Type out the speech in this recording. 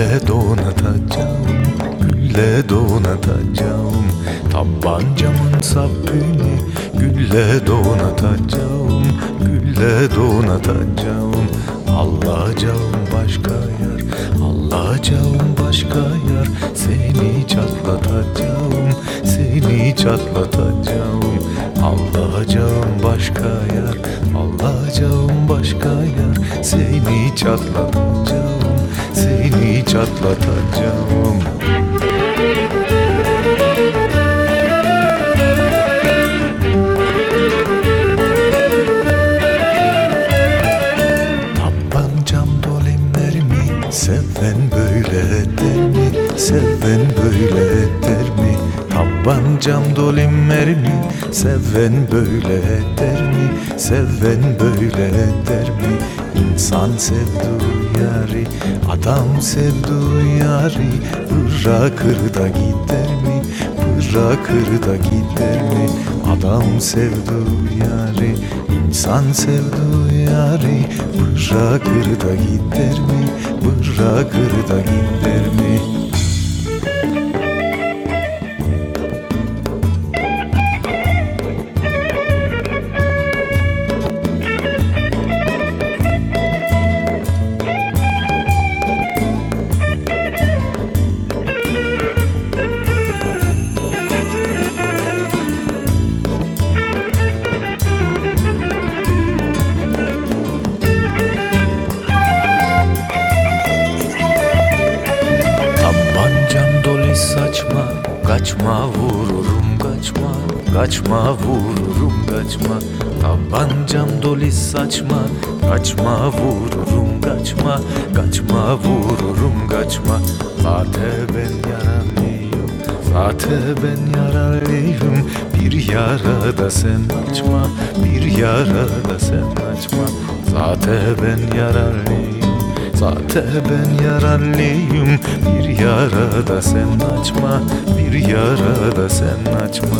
Gülle donatacağım, gülle donatacağım Tabancamın sapını gülle donatacağım Gülle donatacağım Alacağım başka yer, alacağım başka yer Seni çatlatacağım, seni çatlatacağım. Alacağım başka yer, alacağım başka yer Seni çatlatacağım, seni çatlatacağım Tabancam dolimlerimi Seven böyle der mi? Seven böyle der mi? Tabancam dolimlerimi Seven böyle der mi? Seven böyle der mi? İnsan sevdu yari Adam sevdu yari Bırakır da gider mi? Bırakır da gider mi? Adam sevdu yari İnsan sevdu yari Bırakır da gider mi? Bırakır da gider mi? Kaçma vururum kaçma. Kaçma vururum kaçma. Tabancam dolu saçma. Kaçma vururum kaçma. Kaçma vururum kaçma. Zaten ben yaralıyım. Zaten ben yaralıyım. Bir yara da sen açma. Bir yara da sen açma. Zaten ben yaralıyım Zaten ben yaralıyım. Bir yara da sen açma. Bir yara da sen açma